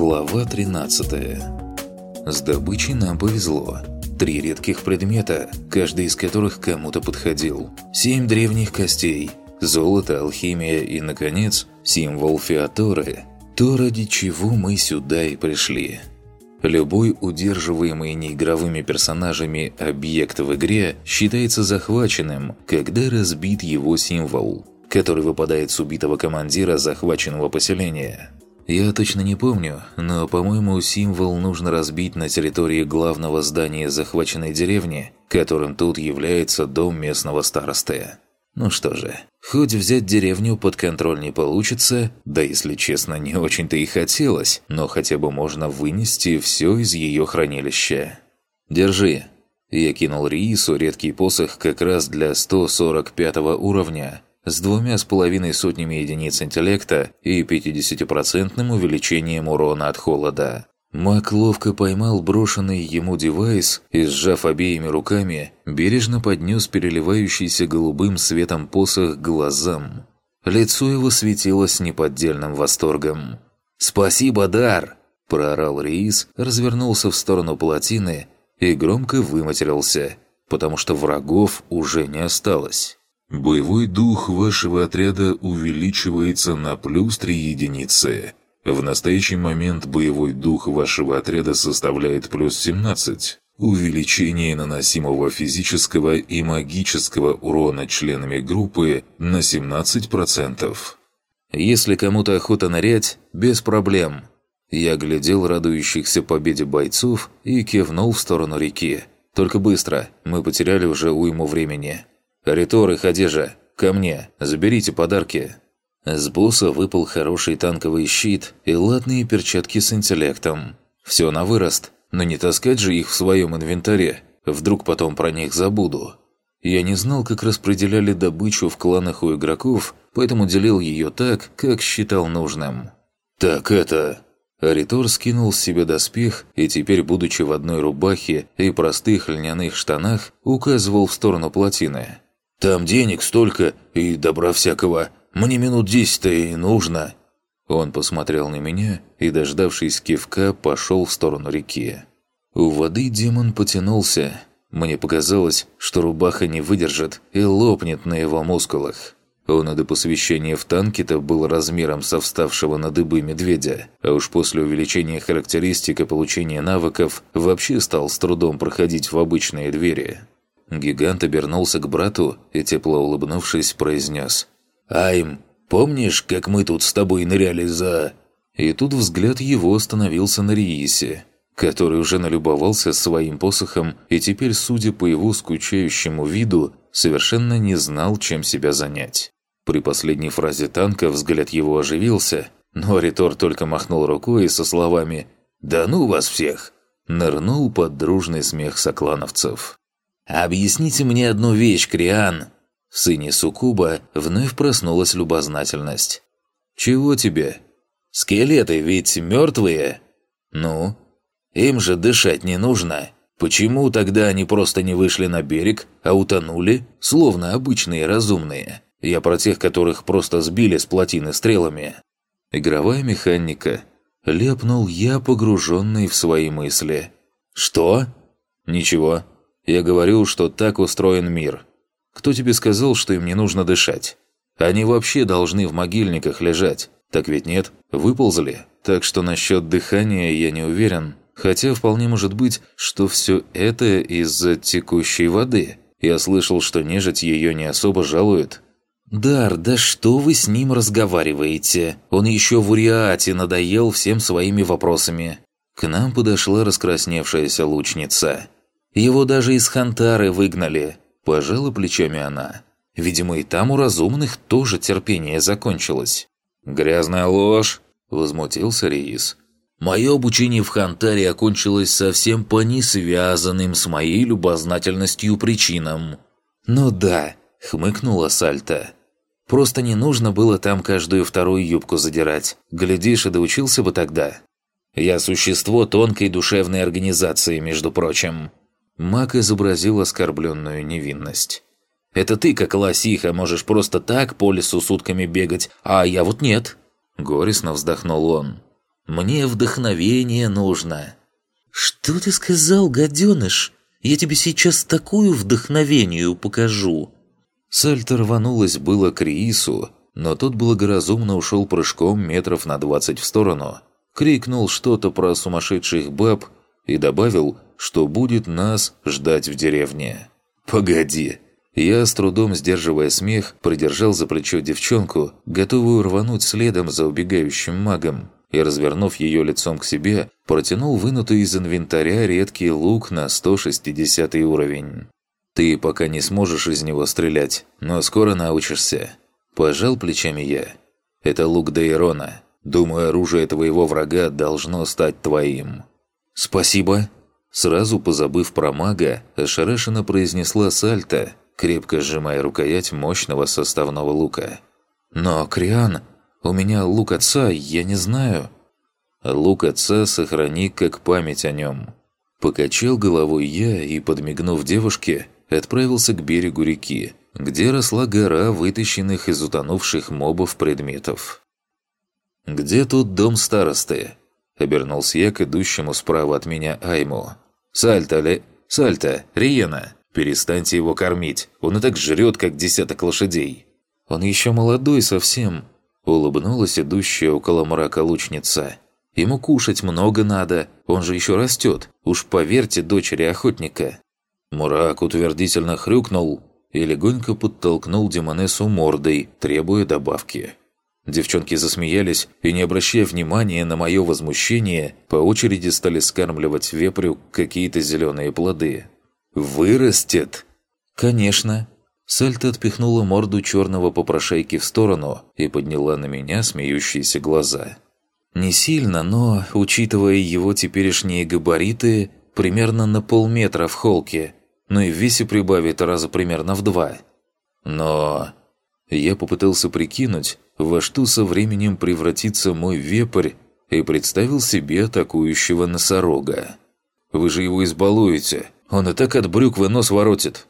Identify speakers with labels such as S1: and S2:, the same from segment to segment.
S1: Глава 13 С добычей нам повезло. Три редких предмета, каждый из которых кому-то подходил. Семь древних костей, золото, алхимия и, наконец, символ Феаторы. То, ради чего мы сюда и пришли. Любой удерживаемый неигровыми персонажами объект в игре считается захваченным, когда разбит его символ, который выпадает с убитого командира захваченного поселения. Я точно не помню, но, по-моему, символ нужно разбить на территории главного здания захваченной деревни, которым тут является дом местного старосты. Ну что же, хоть взять деревню под контроль не получится, да если честно, не очень-то и хотелось, но хотя бы можно вынести все из ее хранилища. «Держи». Я кинул Риису редкий посох как раз для 145 уровня, с двумя с половиной сотнями единиц интеллекта и 50% увеличением урона от холода. Мак ловко поймал брошенный ему девайс и, сжав обеими руками, бережно поднес переливающийся голубым светом посох глазам. Лицо его светилось неподдельным восторгом. «Спасибо, Дар!» – проорал Риис, развернулся в сторону плотины и громко выматерился, потому что врагов уже не осталось.
S2: Боевой дух вашего отряда увеличивается на плюс 3 единицы. В настоящий момент боевой дух вашего отряда составляет плюс 17. Увеличение наносимого физического и магического урона членами группы на 17%.
S1: Если кому-то охота нырять, без проблем. Я глядел радующихся победе бойцов и кивнул в сторону реки. Только быстро, мы потеряли уже уйму времени. «Ритор и Хадежа, ко мне, заберите подарки». С босса выпал хороший танковый щит и латные перчатки с интеллектом. Все на вырост, но не таскать же их в своем инвентаре, вдруг потом про них забуду. Я не знал, как распределяли добычу в кланах у игроков, поэтому делил ее так, как считал нужным. «Так это...» Аритор скинул с себя доспех и теперь, будучи в одной рубахе и простых льняных штанах, указывал в сторону плотины. Там денег столько и добра всякого. Мне минут десять-то и нужно». Он посмотрел на меня и, дождавшись кивка, пошел в сторону реки. У воды демон потянулся. Мне показалось, что рубаха не выдержит и лопнет на его мускулах. Он и до посвящения в танке-то был размером со вставшего на дыбы медведя, а уж после увеличения характеристик и получения навыков вообще стал с трудом проходить в обычные двери. Гигант обернулся к брату и, тепло улыбнувшись, произнес. «Айм, помнишь, как мы тут с тобой ныряли за...» И тут взгляд его остановился на Риисе, который уже налюбовался своим посохом и теперь, судя по его скучающему виду, совершенно не знал, чем себя занять. При последней фразе танка взгляд его оживился, но Ритор только махнул рукой со словами «Да ну вас всех!» нырнул под дружный смех соклановцев. «Объясните мне одну вещь, Криан!» В сыне Сукуба вновь проснулась любознательность. «Чего тебе? Скелеты ведь мертвые?» «Ну?» «Им же дышать не нужно. Почему тогда они просто не вышли на берег, а утонули, словно обычные разумные? Я про тех, которых просто сбили с плотины стрелами». Игровая механика. Ляпнул я, погруженный в свои мысли. «Что?» «Ничего. Я говорю, что так устроен мир. Кто тебе сказал, что им не нужно дышать? Они вообще должны в могильниках лежать. Так ведь нет? Выползли? Так что насчет дыхания я не уверен. Хотя вполне может быть, что все это из-за текущей воды. Я слышал, что нежить ее не особо жалует. «Дар, да что вы с ним разговариваете? Он еще в Уриате надоел всем своими вопросами». К нам подошла раскрасневшаяся лучница. Его даже из Хантары выгнали. Пожала плечами она. Видимо, и там у разумных тоже терпение закончилось. «Грязная ложь!» – возмутился Риис. «Мое обучение в Хантаре окончилось совсем по несвязанным с моей любознательностью причинам». «Ну да», – хмыкнула Сальта. «Просто не нужно было там каждую вторую юбку задирать. Глядишь, и доучился бы тогда». «Я существо тонкой душевной организации, между прочим», Мак изобразил оскорбленную невинность. «Это ты, как лосиха, можешь просто так по лесу сутками бегать, а я вот нет!» Горестно вздохнул он. Мне вдохновение нужно».
S3: «Что ты сказал, гаденыш? Я тебе сейчас такую вдохновению покажу!»
S1: Сальто рванулась было к Риису, но тот благоразумно ушел прыжком метров на двадцать в сторону, крикнул что-то про сумасшедших баб и добавил, что будет нас ждать в деревне. «Погоди!» Я, с трудом сдерживая смех, придержал за плечо девчонку, готовую рвануть следом за убегающим магом и, развернув ее лицом к себе, протянул вынутый из инвентаря редкий лук на 160 уровень. «Ты пока не сможешь из него стрелять, но скоро научишься». Пожал плечами я. «Это лук Дейрона. Думаю, оружие твоего врага должно стать твоим». «Спасибо». Сразу позабыв про мага, ошарашенно произнесла сальто, крепко сжимая рукоять мощного составного лука. «Но, Криан, у меня лук отца, я не знаю». «Лук отца сохрани как память о нем». Покачал головой я и, подмигнув девушке, отправился к берегу реки, где росла гора вытащенных из утонувших мобов предметов. «Где тут дом старосты?» – обернулся я к идущему справа от меня Айму. «Сальто, ли... Сальто, Риена, перестаньте его кормить, он и так жрет, как десяток лошадей». «Он еще молодой совсем», Улыбнулась идущая около мрака лучница. «Ему кушать много надо, он же еще растет, уж поверьте дочери охотника». Мурак утвердительно хрюкнул и легонько подтолкнул Демонессу мордой, требуя добавки. Девчонки засмеялись и, не обращая внимания на мое возмущение, по очереди стали скармливать вепрю какие-то зеленые плоды. «Вырастет!» «Конечно!» Сальта отпихнула морду черного попрошайки в сторону и подняла на меня смеющиеся глаза. Не сильно, но, учитывая его теперешние габариты, примерно на полметра в холке, но и в весе прибавит раза примерно в два. Но... Я попытался прикинуть, во что со временем превратится мой вепрь, и представил себе атакующего носорога. «Вы же его избалуете, он и так от брюквы нос воротит»,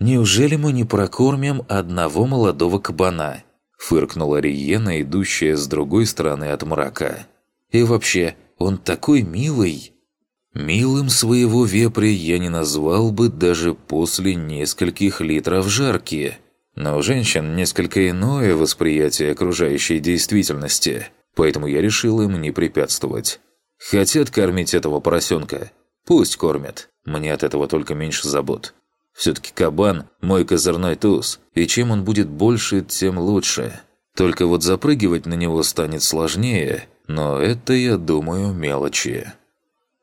S1: «Неужели мы не прокормим одного молодого кабана?» Фыркнула Риена, идущая с другой стороны от мрака. «И вообще, он такой милый!» Милым своего вепря я не назвал бы даже после нескольких литров жарки. Но у женщин несколько иное восприятие окружающей действительности, поэтому я решил им не препятствовать. Хотят кормить этого поросенка? Пусть кормят. Мне от этого только меньше забот. Все-таки кабан – мой козырной туз, и чем он будет больше, тем лучше. Только вот запрыгивать на него станет сложнее, но это, я думаю, мелочи.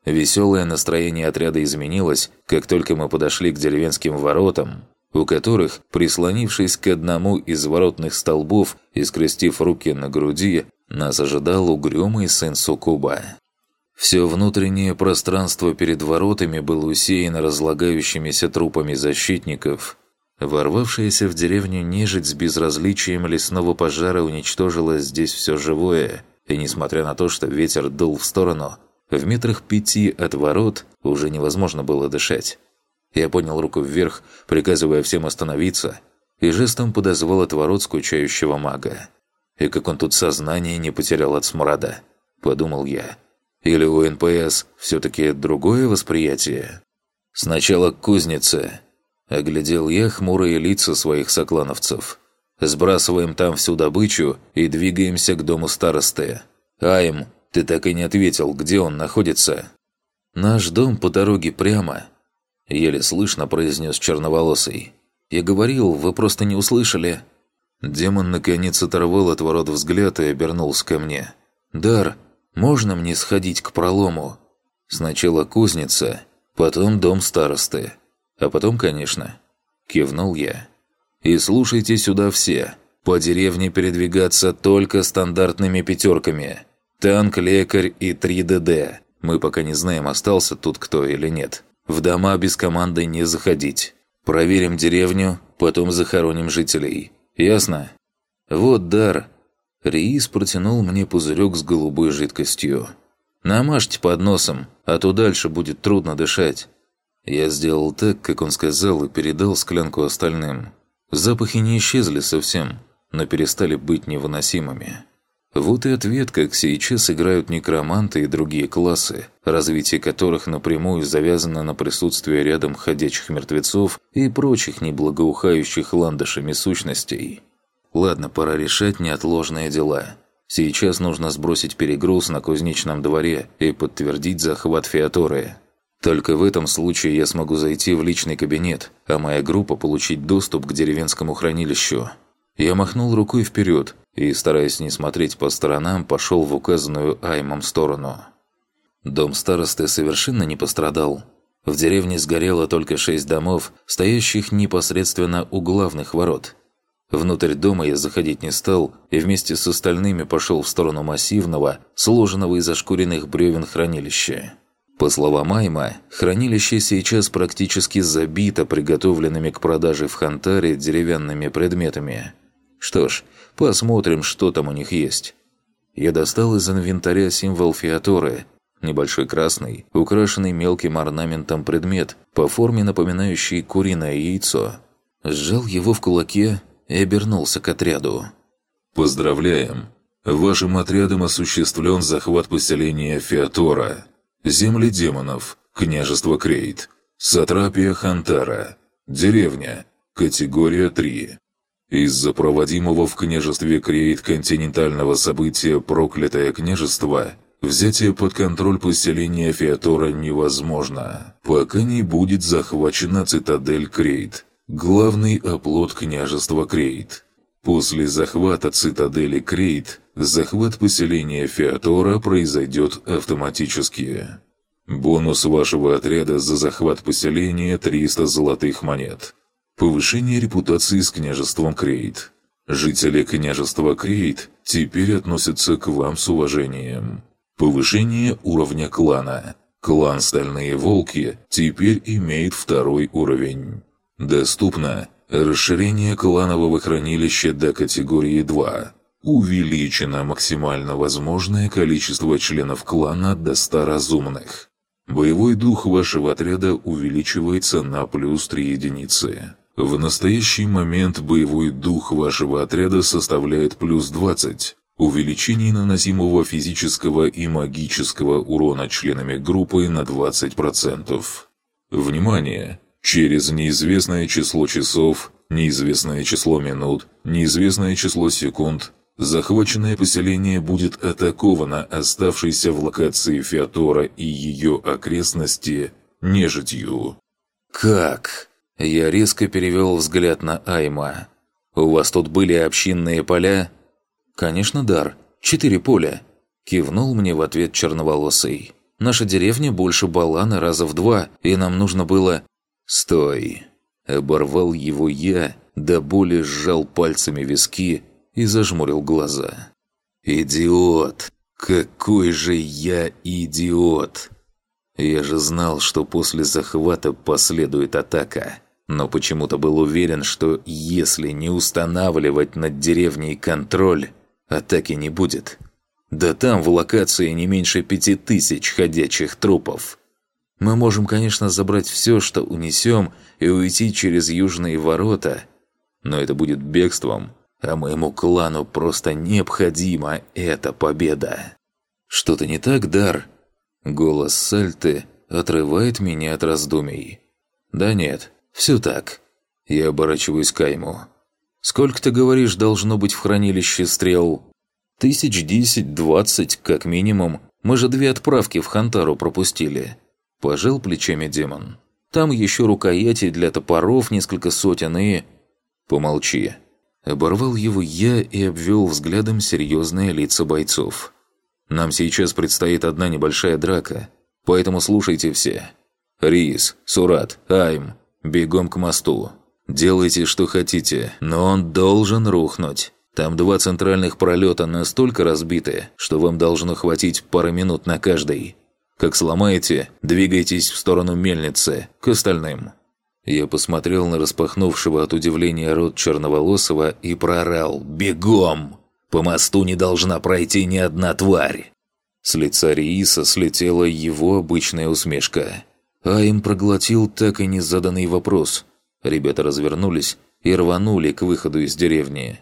S1: Веселое настроение отряда изменилось, как только мы подошли к деревенским воротам, у которых, прислонившись к одному из воротных столбов и скрестив руки на груди, нас ожидал угрюмый сын Сукуба. Все внутреннее пространство перед воротами было усеяно разлагающимися трупами защитников. Ворвавшаяся в деревню нежить с безразличием лесного пожара уничтожила здесь все живое, и несмотря на то, что ветер дул в сторону, в метрах пяти от ворот уже невозможно было дышать. Я поднял руку вверх, приказывая всем остановиться, и жестом подозвал от ворот скучающего мага. И как он тут сознание не потерял от смрада, подумал я. Или у НПС все-таки другое восприятие? Сначала к кузнице. Оглядел я хмурые лица своих соклановцев. Сбрасываем там всю добычу и двигаемся к дому старосты. Айм, ты так и не ответил, где он находится. Наш дом по дороге прямо. Еле слышно произнес черноволосый. Я говорил, вы просто не услышали. Демон наконец оторвал от ворот взгляд и обернулся ко мне. «Дар, можно мне сходить к пролому? Сначала кузница, потом дом старосты. А потом, конечно, кивнул я. И слушайте сюда все. По деревне передвигаться только стандартными пятерками. Танк, лекарь и 3ДД. Мы пока не знаем, остался тут кто или нет. В дома без команды не заходить. Проверим деревню, потом захороним жителей. Ясно? Вот дар, Риис протянул мне пузырек с голубой жидкостью. «Намажьте под носом, а то дальше будет трудно дышать». Я сделал так, как он сказал, и передал склянку остальным. Запахи не исчезли совсем, но перестали быть невыносимыми. Вот и ответ, как сейчас играют некроманты и другие классы, развитие которых напрямую завязано на присутствие рядом ходячих мертвецов и прочих неблагоухающих ландышами сущностей. Ладно, пора решать неотложные дела. Сейчас нужно сбросить перегруз на кузнечном дворе и подтвердить захват Феаторы. Только в этом случае я смогу зайти в личный кабинет, а моя группа получить доступ к деревенскому хранилищу. Я махнул рукой вперед и, стараясь не смотреть по сторонам, пошел в указанную Аймом сторону. Дом старосты совершенно не пострадал. В деревне сгорело только шесть домов, стоящих непосредственно у главных ворот. Внутрь дома я заходить не стал и вместе с остальными пошел в сторону массивного, сложенного из ошкуренных бревен хранилища. По словам Айма, хранилище сейчас практически забито приготовленными к продаже в Хантаре деревянными предметами. Что ж, посмотрим, что там у них есть. Я достал из инвентаря символ Феаторы, небольшой красный, украшенный мелким орнаментом предмет, по форме напоминающий куриное яйцо. Сжал его в кулаке и обернулся к отряду.
S2: «Поздравляем! Вашим отрядом осуществлен захват поселения Феатора». Земли демонов. Княжество Крейт. Сатрапия Хантара. Деревня. Категория 3. Из-за проводимого в княжестве Крейт континентального события «Проклятое княжество» взятие под контроль поселения Феатора невозможно, пока не будет захвачена цитадель Крейт, главный оплот княжества Крейт. После захвата цитадели Крейт, захват поселения Феатора произойдет автоматически. Бонус вашего отряда за захват поселения – 300 золотых монет. Повышение репутации с княжеством Крейт. Жители княжества Крейт теперь относятся к вам с уважением. Повышение уровня клана. Клан Стальные Волки теперь имеет второй уровень. Доступно Расширение кланового хранилища до категории 2. Увеличено максимально возможное количество членов клана до 100 разумных. Боевой дух вашего отряда увеличивается на плюс 3 единицы. В настоящий момент боевой дух вашего отряда составляет плюс 20. Увеличение наносимого физического и магического урона членами группы на 20%. Внимание! Через неизвестное число часов, неизвестное число минут, неизвестное число секунд захваченное поселение будет атаковано оставшейся в локации Феатора и ее окрестности нежитью.
S1: «Как?» Я резко перевел взгляд на Айма. «У вас тут были общинные поля?» «Конечно, дар. Четыре поля». Кивнул мне в ответ черноволосый. «Наша деревня больше Балана раза в два, и нам нужно было «Стой!» Оборвал его я, до боли сжал пальцами виски и зажмурил глаза. «Идиот! Какой же я идиот!» Я же знал, что после захвата последует атака, но почему-то был уверен, что если не устанавливать над деревней контроль, атаки не будет. Да там в локации не меньше пяти тысяч ходячих трупов. Мы можем, конечно, забрать все, что унесем, и уйти через южные ворота, но это будет бегством, а моему клану просто необходима эта победа. Что-то не так, Дар? Голос Сальты отрывает меня от раздумий. Да нет, все так. Я оборачиваюсь к Айму. Сколько, ты говоришь, должно быть в хранилище стрел? Тысяч десять-двадцать, как минимум. Мы же две отправки в Хантару пропустили. Пожал плечами демон. Там еще рукояти для топоров несколько сотен и... Помолчи. Оборвал его я и обвел взглядом серьезные лица бойцов. Нам сейчас предстоит одна небольшая драка, поэтому слушайте все. Рис, Сурат, Айм, бегом к мосту. Делайте, что хотите, но он должен рухнуть. Там два центральных пролета настолько разбиты, что вам должно хватить пары минут на каждый. Как сломаете, двигайтесь в сторону мельницы, к остальным». Я посмотрел на распахнувшего от удивления рот черноволосого и проорал «Бегом! По мосту не должна пройти ни одна тварь!» С лица Рииса слетела его обычная усмешка. А им проглотил так и незаданный вопрос. Ребята развернулись и рванули к выходу из деревни.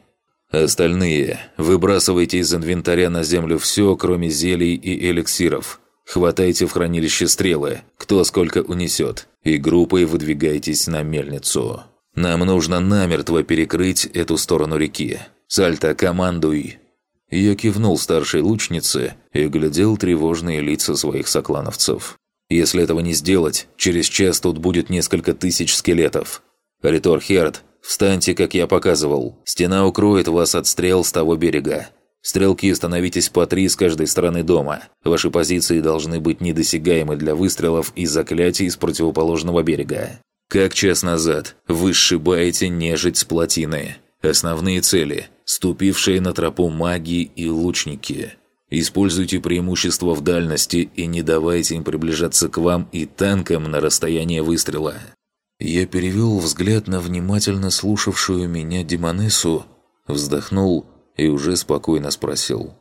S1: Остальные выбрасывайте из инвентаря на землю все, кроме зелий и эликсиров. Хватайте в хранилище стрелы, кто сколько унесет, и группой выдвигайтесь на мельницу. Нам нужно намертво перекрыть эту сторону реки. Сальто, командуй!» Я кивнул старшей лучнице и глядел тревожные лица своих соклановцев. «Если этого не сделать, через час тут будет несколько тысяч скелетов. Ритор Херд, встаньте, как я показывал. Стена укроет вас от стрел с того берега. Стрелки, становитесь по три с каждой стороны дома. Ваши позиции должны быть недосягаемы для выстрелов и заклятий с противоположного берега. Как час назад, вы сшибаете нежить с плотины. Основные цели – ступившие на тропу маги и лучники. Используйте преимущество в дальности и не давайте им приближаться к вам и танкам на расстояние выстрела. Я перевел взгляд на внимательно слушавшую меня Демонессу, вздохнул и уже спокойно спросил.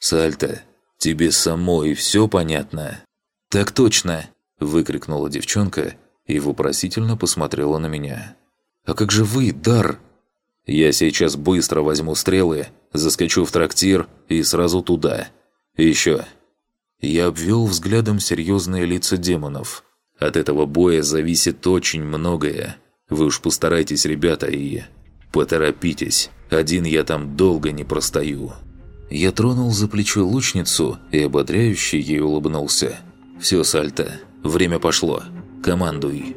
S1: «Сальта, тебе самой все понятно?» «Так точно!» – выкрикнула девчонка и вопросительно посмотрела на меня. «А как же вы, Дар?» Я сейчас быстро возьму стрелы, заскочу в трактир и сразу туда. И еще. Я обвел взглядом серьезные лица демонов. От этого боя зависит очень многое. Вы уж постарайтесь, ребята, и... Поторопитесь. Один я там долго не простою. Я тронул за плечо лучницу и ободряюще ей улыбнулся. «Все, Сальто, время пошло. Командуй».